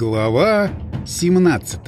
Глава 17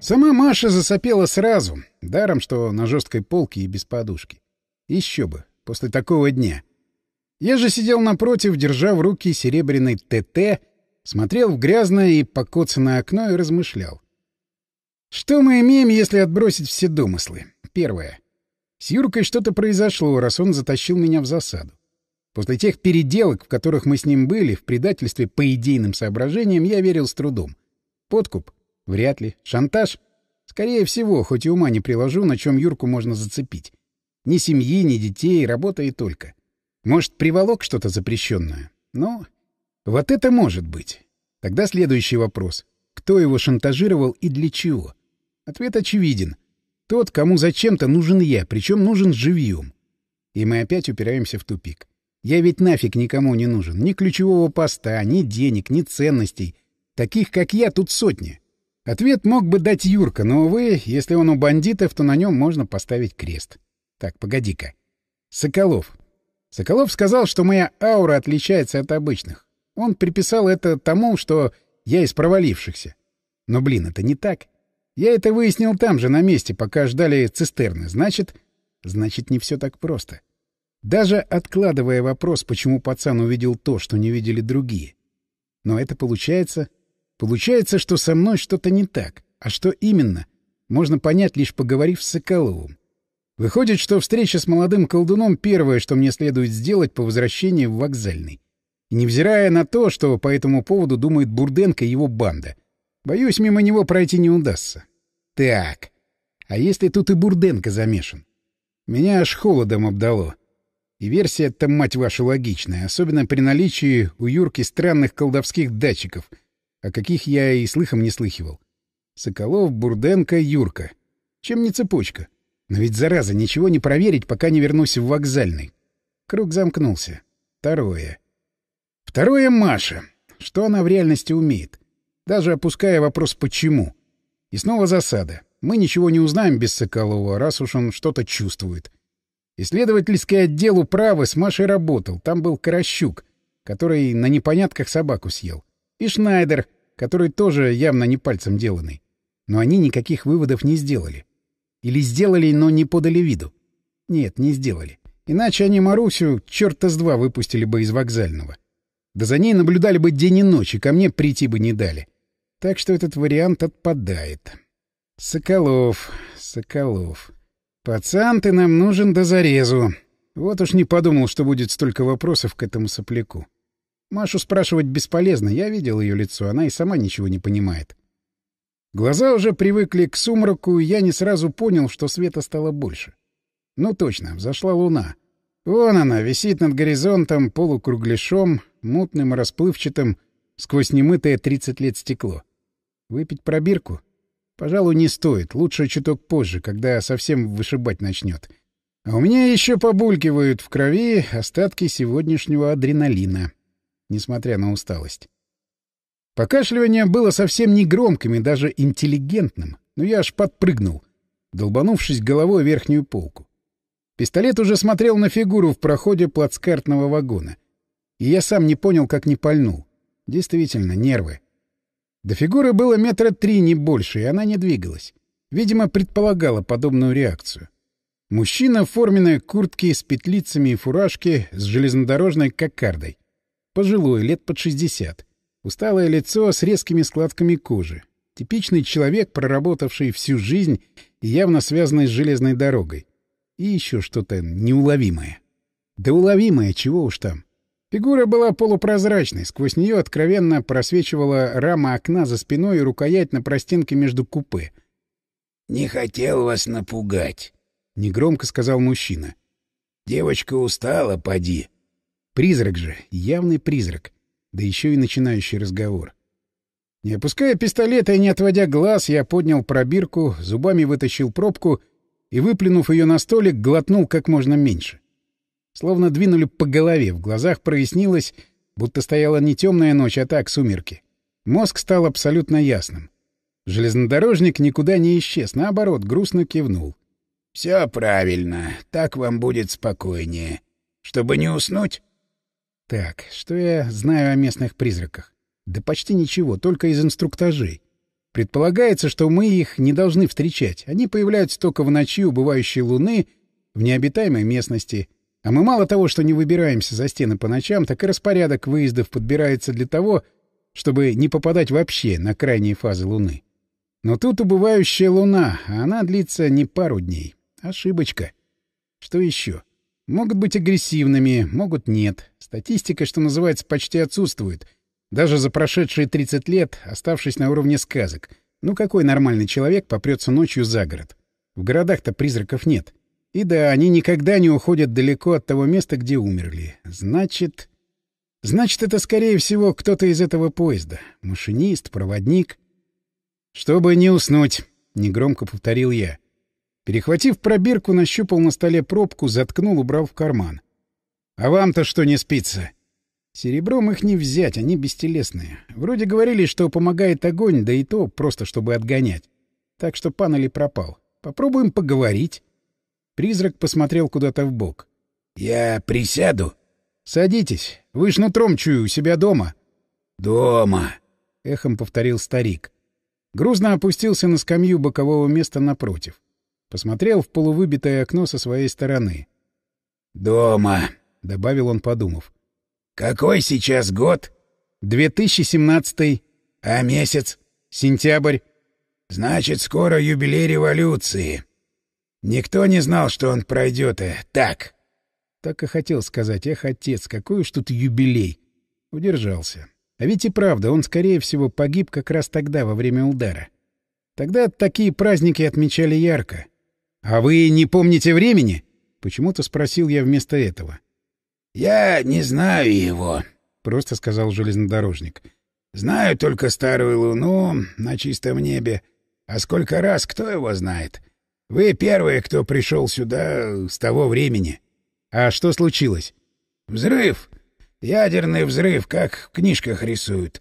Сама Маша засопела сразу, даром, что на жесткой полке и без подушки. Еще бы, после такого дня. Я же сидел напротив, держа в руки серебряный ТТ, смотрел в грязное и покоцанное окно и размышлял. Что мы имеем, если отбросить все домыслы? Первое. С Юркой что-то произошло, раз он затащил меня в засаду. После тех переделок, в которых мы с ним были, в предательстве по идейным соображениям, я верил с трудом. Подкуп? Вряд ли. Шантаж? Скорее всего, хоть и ума не приложу, на чем Юрку можно зацепить. Ни семьи, ни детей, работа и только. Может, приволок что-то запрещенное? Но вот это может быть. Тогда следующий вопрос. Кто его шантажировал и для чего? Ответ очевиден. Тот, кому зачем-то нужен я, причем нужен живьем. И мы опять упираемся в тупик. Я ведь нафиг никому не нужен. Ни ключевого поста, ни денег, ни ценностей. Таких, как я, тут сотни. Ответ мог бы дать Юрка, но, увы, если он у бандитов, то на нем можно поставить крест. Так, погоди-ка. Соколов. Соколов сказал, что моя аура отличается от обычных. Он приписал это тому, что я из провалившихся. Но, блин, это не так. Я это выяснил там же, на месте, пока ждали цистерны. Значит, значит, не все так просто. — даже откладывая вопрос, почему пацан увидел то, что не видели другие. Но это получается... Получается, что со мной что-то не так. А что именно, можно понять, лишь поговорив с Соколовым. Выходит, что встреча с молодым колдуном — первое, что мне следует сделать по возвращении в вокзальный. И невзирая на то, что по этому поводу думает Бурденко и его банда. Боюсь, мимо него пройти не удастся. Так, а если тут и Бурденко замешан? Меня аж холодом обдало. И версия эта, мать ваша, логичная, особенно при наличии у Юрки странных колдовских датчиков, о каких я и слыхом не слыхивал. Соколов, Бурденко, Юрка. Чем не цепочка? Но ведь, зараза, ничего не проверить, пока не вернусь в вокзальный. Круг замкнулся. Второе. Второе — Маша. Что она в реальности умеет? Даже опуская вопрос «почему?». И снова засада. Мы ничего не узнаем без Соколова, раз уж он что-то чувствует. Исследовательский отдел управы с Машей работал. Там был Каращук, который на непонятках собаку съел. И Шнайдер, который тоже явно не пальцем деланный. Но они никаких выводов не сделали. Или сделали, но не подали виду. Нет, не сделали. Иначе они Марусю черта с два выпустили бы из вокзального. Да за ней наблюдали бы день и ночь, и ко мне прийти бы не дали. Так что этот вариант отпадает. Соколов, Соколов. «Пацан, ты нам нужен до зарезу. Вот уж не подумал, что будет столько вопросов к этому сопляку. Машу спрашивать бесполезно, я видел ее лицо, она и сама ничего не понимает». Глаза уже привыкли к сумраку, и я не сразу понял, что света стало больше. Ну точно, взошла луна. Вон она, висит над горизонтом полукругляшом, мутным и расплывчатым, сквозь немытое тридцать лет стекло. Выпить пробирку? Пожалуй, не стоит. Лучше чуток позже, когда совсем вышибать начнет. А у меня еще побулькивают в крови остатки сегодняшнего адреналина, несмотря на усталость. Покашливание было совсем не громким и даже интеллигентным, но я аж подпрыгнул, долбанувшись головой верхнюю полку. Пистолет уже смотрел на фигуру в проходе плацкартного вагона. И я сам не понял, как не пальнул. Действительно, нервы. До фигуры было метра три, не больше, и она не двигалась. Видимо, предполагала подобную реакцию. Мужчина в форменной куртке с петлицами и фуражке с железнодорожной кокардой. Пожилой, лет под шестьдесят. Усталое лицо с резкими складками кожи. Типичный человек, проработавший всю жизнь и явно связанный с железной дорогой. И еще что-то неуловимое. Да уловимое, чего уж там. Фигура была полупрозрачной, сквозь нее откровенно просвечивала рама окна за спиной и рукоять на простенке между купе. «Не хотел вас напугать», — негромко сказал мужчина. «Девочка устала, поди». Призрак же, явный призрак, да еще и начинающий разговор. Не опуская пистолета и не отводя глаз, я поднял пробирку, зубами вытащил пробку и, выплюнув ее на столик, глотнул как можно меньше. Словно двинули по голове, в глазах прояснилось, будто стояла не темная ночь, а так сумерки. Мозг стал абсолютно ясным. Железнодорожник никуда не исчез, наоборот, грустно кивнул. — Все правильно, так вам будет спокойнее. Чтобы не уснуть? Так, что я знаю о местных призраках? Да почти ничего, только из инструктажей. Предполагается, что мы их не должны встречать. Они появляются только в ночи убывающей луны в необитаемой местности. А мы мало того, что не выбираемся за стены по ночам, так и распорядок выездов подбирается для того, чтобы не попадать вообще на крайние фазы луны. Но тут убывающая луна, а она длится не пару дней. Ошибочка. Что еще? Могут быть агрессивными, могут нет. Статистика, что называется, почти отсутствует — даже за прошедшие 30 лет, оставшись на уровне сказок. Ну какой нормальный человек попрется ночью за город? В городах-то призраков нет. И да, они никогда не уходят далеко от того места, где умерли. Значит... Значит, это, скорее всего, кто-то из этого поезда. Машинист, проводник. «Чтобы не уснуть», — негромко повторил я. Перехватив пробирку, нащупал на столе пробку, заткнул, убрал в карман. «А вам-то что не спится?» Серебром их не взять, они бестелесные. Вроде говорили, что помогает огонь, да и то просто, чтобы отгонять. Так что панели пропал. Попробуем поговорить. Призрак посмотрел куда-то в бок. Я присяду. Садитесь. Вы ж нутром чую, у себя дома. Дома. Эхом повторил старик. Грузно опустился на скамью бокового места напротив. Посмотрел в полувыбитое окно со своей стороны. «Дома», — добавил он, подумав. Какой сейчас год? 2017. А месяц? Сентябрь. Значит, скоро юбилей революции. Никто не знал, что он пройдет э, так. Так и хотел сказать. Эх, отец, какой уж тут юбилей. Удержался. А ведь и правда, он, скорее всего, погиб как раз тогда, во время удара. Тогда такие праздники отмечали ярко. «А вы не помните времени?» — почему-то спросил я вместо этого. — «Я не знаю его», — просто сказал железнодорожник. «Знаю только старую луну на чистом небе. А сколько раз, кто его знает? Вы первые, кто пришел сюда с того времени». «А что случилось?» «Взрыв. Ядерный взрыв, как в книжках рисуют.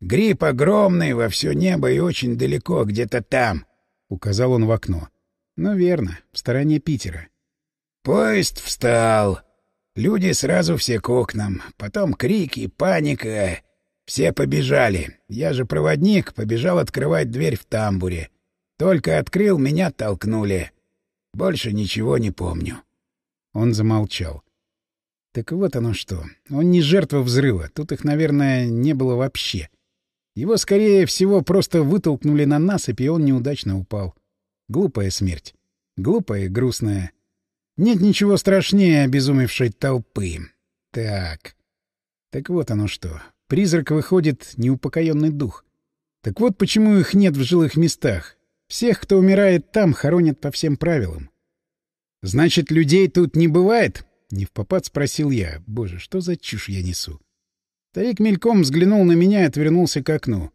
Гриб огромный во все небо и очень далеко, где-то там», — указал он в окно. «Ну, верно, в стороне Питера». «Поезд встал», Люди сразу все к окнам. Потом крики, паника. Все побежали. Я же проводник, побежал открывать дверь в тамбуре. Только открыл, меня толкнули. Больше ничего не помню. Он замолчал. Так вот оно что. Он не жертва взрыва. Тут их, наверное, не было вообще. Его, скорее всего, просто вытолкнули на насыпь, и он неудачно упал. Глупая смерть. Глупая и грустная. Нет ничего страшнее обезумевшей толпы. Так. Так вот оно что. Призрак выходит неупокоенный дух. Так вот почему их нет в жилых местах. Всех, кто умирает там, хоронят по всем правилам. «Значит, людей тут не бывает?» — не в попад спросил я. Боже, что за чушь я несу? Старик мельком взглянул на меня и отвернулся к окну.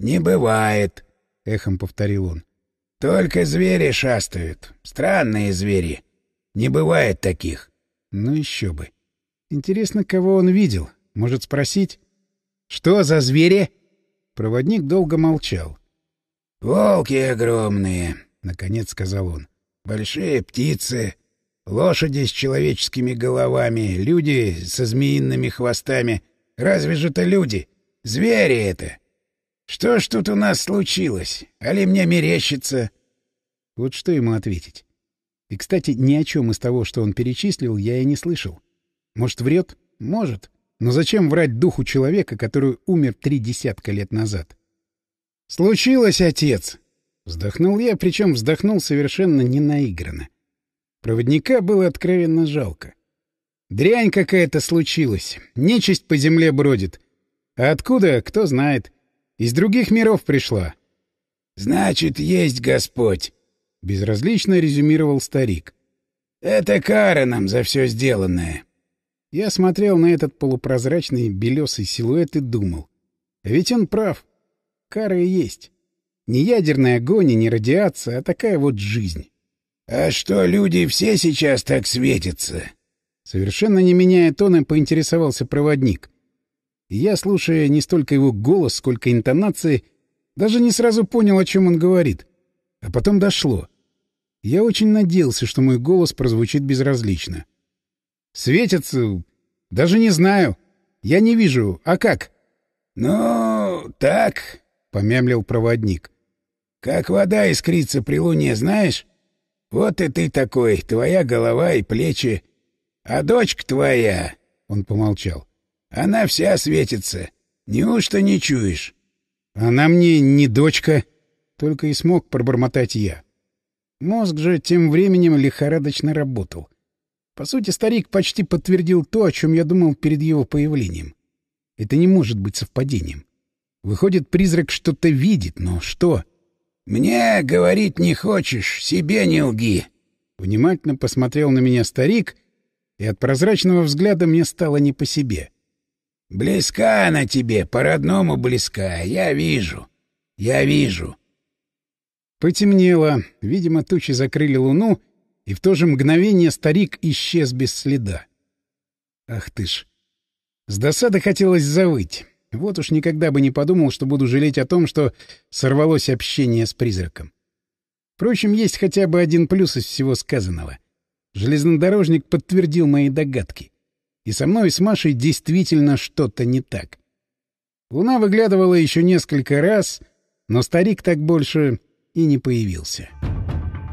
«Не бывает», — эхом повторил он. «Только звери шастают. Странные звери. Не бывает таких. Ну еще бы. Интересно, кого он видел? Может спросить? Что за звери? Проводник долго молчал. Волки огромные, наконец сказал он. Большие птицы, лошади с человеческими головами, люди со змеиными хвостами. Разве же это люди? Звери это. Что ж тут у нас случилось? Али мне мерещится? Вот что ему ответить? И, кстати, ни о чем из того, что он перечислил, я и не слышал. Может, врет? Может. Но зачем врать духу человека, который умер три десятка лет назад? «Случилось, отец!» Вздохнул я, причем вздохнул совершенно ненаигранно. Проводника было откровенно жалко. Дрянь какая-то случилась. Нечисть по земле бродит. А откуда, кто знает. Из других миров пришла. — Значит, есть Господь. — безразлично резюмировал старик. «Это кара нам за все сделанное». Я смотрел на этот полупрозрачный белесый силуэт и думал. А ведь он прав. Кара и есть. Не ядерный огонь и не радиация, а такая вот жизнь. «А что, люди все сейчас так светятся?» Совершенно не меняя тона, поинтересовался проводник. я, слушая не столько его голос, сколько интонации, даже не сразу понял, о чем он говорит. А потом дошло. Я очень надеялся, что мой голос прозвучит безразлично. «Светятся... Даже не знаю. Я не вижу. А как?» Ну, так, — помямлил проводник. — Как вода искрится при луне, знаешь? Вот и ты такой, твоя голова и плечи. А дочка твоя, — он помолчал, — она вся светится. Неужто не чуешь? — Она мне не дочка, — только и смог пробормотать я. Мозг же тем временем лихорадочно работал. По сути, старик почти подтвердил то, о чем я думал перед его появлением. Это не может быть совпадением. Выходит, призрак что-то видит, но что? — Мне говорить не хочешь, себе не лги. Внимательно посмотрел на меня старик, и от прозрачного взгляда мне стало не по себе. — Близка она тебе, по-родному близка, я вижу. Я вижу. Потемнело, видимо, тучи закрыли луну, и в то же мгновение старик исчез без следа. Ах ты ж! С досады хотелось завыть. Вот уж никогда бы не подумал, что буду жалеть о том, что сорвалось общение с призраком. Впрочем, есть хотя бы один плюс из всего сказанного. Железнодорожник подтвердил мои догадки. И со мной и с Машей действительно что-то не так. Луна выглядывала еще несколько раз, но старик так больше и не появился.